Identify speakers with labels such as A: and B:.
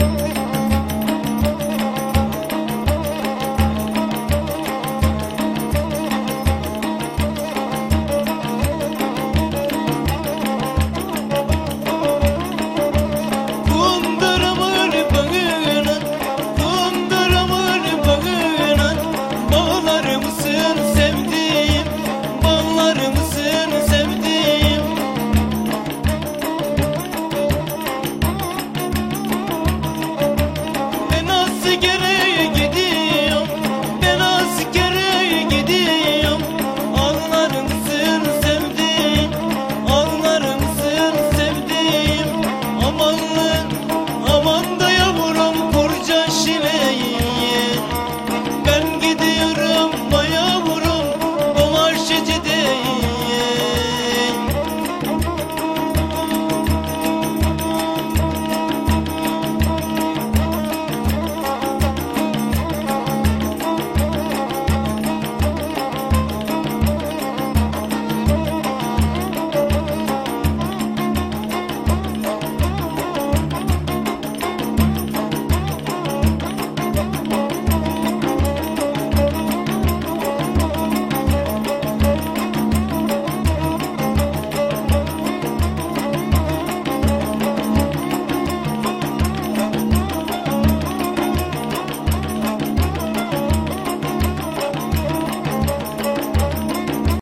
A: Thank you. 你。